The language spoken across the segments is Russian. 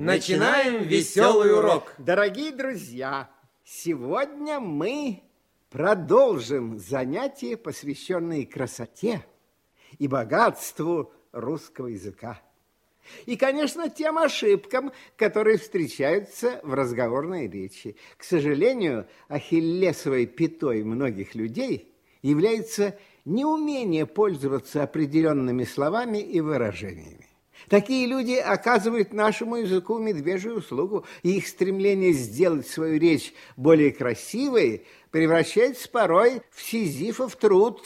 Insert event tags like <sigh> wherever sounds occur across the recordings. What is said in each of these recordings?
Начинаем веселый урок. Дорогие друзья, сегодня мы продолжим занятия, посвященные красоте и богатству русского языка. И, конечно, тем ошибкам, которые встречаются в разговорной речи. К сожалению, ахиллесовой пятой многих людей является неумение пользоваться определенными словами и выражениями. Такие люди оказывают нашему языку медвежью услугу, и их стремление сделать свою речь более красивой превращается порой в сизифов труд.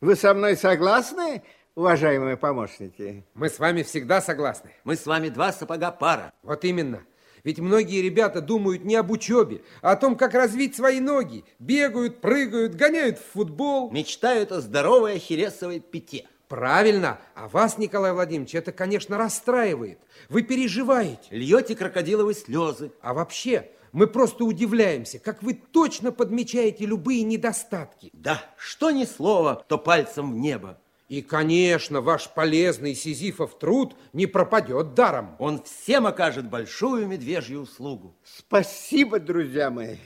Вы со мной согласны, уважаемые помощники? Мы с вами всегда согласны. Мы с вами два сапога пара. Вот именно. Ведь многие ребята думают не об учебе, а о том, как развить свои ноги. Бегают, прыгают, гоняют в футбол. Мечтают о здоровой ахиллесовой пяте. Правильно. А вас, Николай Владимирович, это, конечно, расстраивает. Вы переживаете. Льете крокодиловые слезы. А вообще, мы просто удивляемся, как вы точно подмечаете любые недостатки. Да, что ни слова, то пальцем в небо. И, конечно, ваш полезный сизифов труд не пропадет даром. Он всем окажет большую медвежью услугу. Спасибо, друзья мои.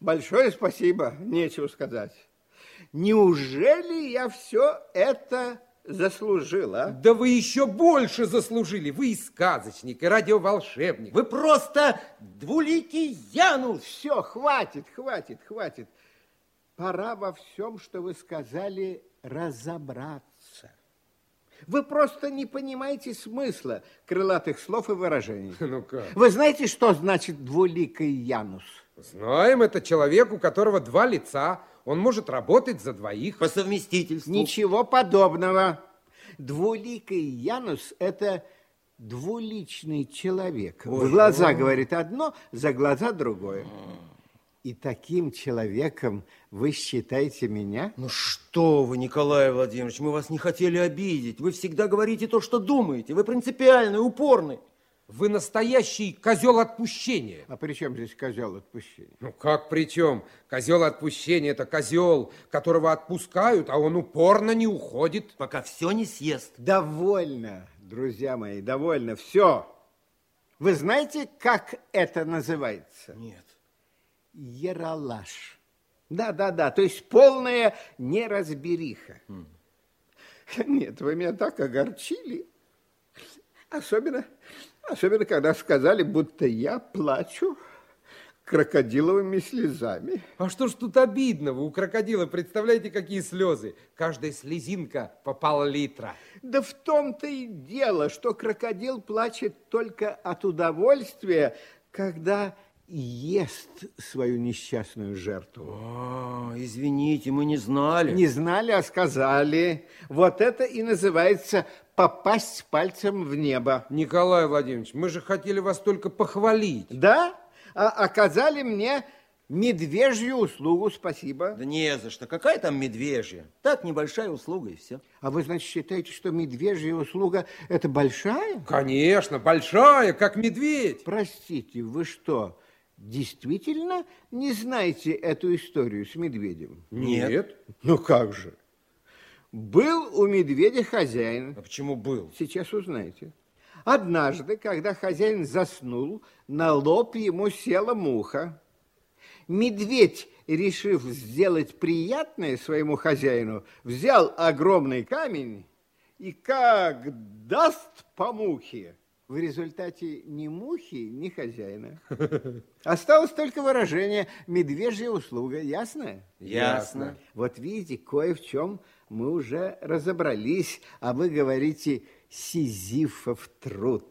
Большое спасибо, нечего сказать. Неужели я все это заслужила? Да вы еще больше заслужили. Вы и сказочник, и радиоволшебник. Вы просто двуликий Янус. Все, хватит, хватит, хватит. Пора во всем, что вы сказали, разобраться. Вы просто не понимаете смысла крылатых слов и выражений. <laughs> Ну как? Вы знаете, что значит двуликий Янус? Знаем, это человек, у которого два лица. Он может работать за двоих. По совместительству. Ничего подобного. Двуликий Янус – это двуличный человек. В глаза говорит одно, за глаза другое. И таким человеком вы считаете меня? Ну что вы, Николай Владимирович, мы вас не хотели обидеть. Вы всегда говорите то, что думаете. Вы принципиальный, упорный. Вы настоящий козел отпущения. А при чем здесь козел отпущения? Ну как при чем? Козел отпущения это козел, которого отпускают, а он упорно не уходит. Пока все не съест. Довольно, друзья мои, довольно. Все. Вы знаете, как это называется? Нет. Яралаш. Да, да, да, то есть полная неразбериха. Нет, вы меня так огорчили. Особенно, особенно, когда сказали, будто я плачу крокодиловыми слезами. А что ж тут обидного? У крокодила, представляете, какие слезы? Каждая слезинка по пол-литра. Да в том-то и дело, что крокодил плачет только от удовольствия, когда ест свою несчастную жертву. А, извините, мы не знали. Не знали, а сказали. Вот это и называется попасть пальцем в небо. Николай Владимирович, мы же хотели вас только похвалить. Да? А оказали мне медвежью услугу, спасибо. Да не за что. Какая там медвежья? Так, небольшая услуга и все. А вы, значит, считаете, что медвежья услуга – это большая? Конечно, большая, как медведь. Простите, вы что, действительно не знаете эту историю с медведем? Нет. Ну как же? Был у медведя хозяин. А почему был? Сейчас узнаете. Однажды, когда хозяин заснул, на лоб ему села муха. Медведь, решив сделать приятное своему хозяину, взял огромный камень и как даст по мухе. В результате ни мухи, ни хозяина. <laughs> Осталось только выражение «медвежья услуга». Ясно? Ясно. Вот видите, кое в чем мы уже разобрались, а вы говорите «сизифов труд».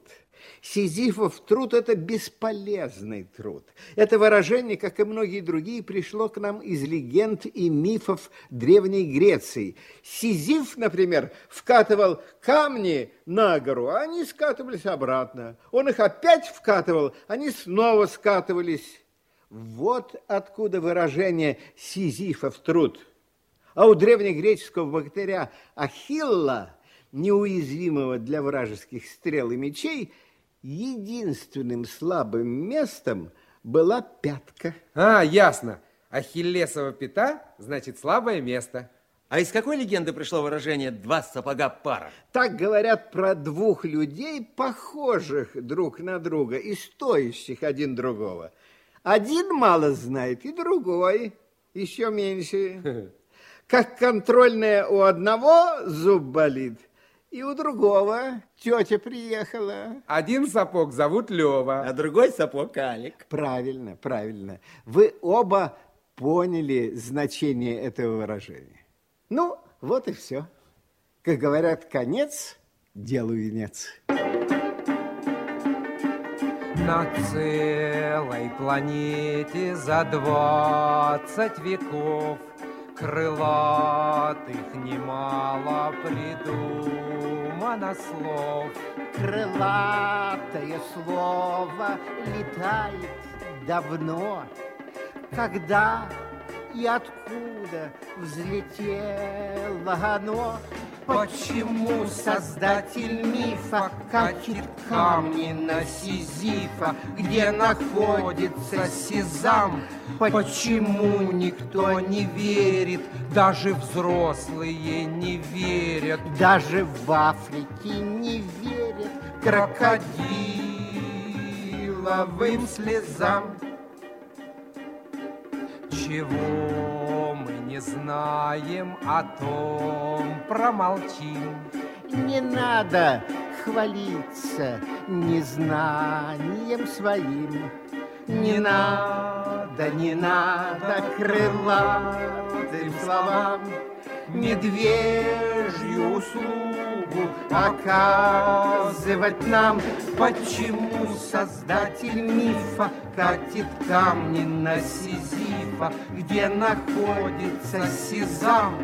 Сизифов труд – это бесполезный труд. Это выражение, как и многие другие, пришло к нам из легенд и мифов Древней Греции. Сизиф, например, вкатывал камни на гору, а они скатывались обратно. Он их опять вкатывал, они снова скатывались. Вот откуда выражение «сизифов труд». А у древнегреческого богатыря Ахилла, неуязвимого для вражеских стрел и мечей, единственным слабым местом была пятка. А, ясно. Ахиллесова пята, значит, слабое место. А из какой легенды пришло выражение «два сапога пара»? Так говорят про двух людей, похожих друг на друга и стоящих один другого. Один мало знает, и другой еще меньше. <laughs> Как контрольная у одного зуб болит, и у другого тетя приехала. Один сапог зовут Лева. А другой сапог Алик. Правильно, правильно. Вы оба поняли значение этого выражения. Ну, вот и все. Как говорят, конец делу венец. На целой планете за двадцать веков Крылатых немало придумано слов. Крылатое слово летает давно, Когда и откуда взлетело оно, Почему создатель мифа катит камни на Сизифа, где находится Сезам? Почему никто не верит, даже взрослые не верят, даже в Африке не верят крокодиловым слезам? Чего не знаем, о том промолчим. Не надо хвалиться незнанием своим. Не надо, не надо крылатым словам. Медвежью услугу оказывать нам. Почему создатель мифа катит камни на Сизифа Где находится Сизам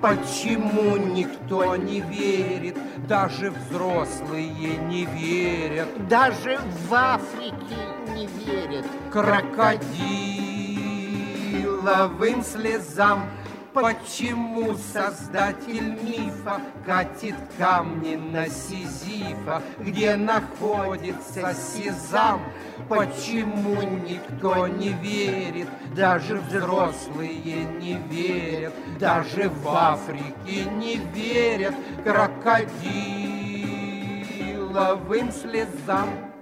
Почему никто не верит, даже взрослые не верят, даже в Африке не верят крокодиловым слезам? Почему создатель мифа катит камни на Сизифа, где находится Сезам? Почему никто не верит, даже взрослые не верят, даже в Африке не верят крокодиловым слезам?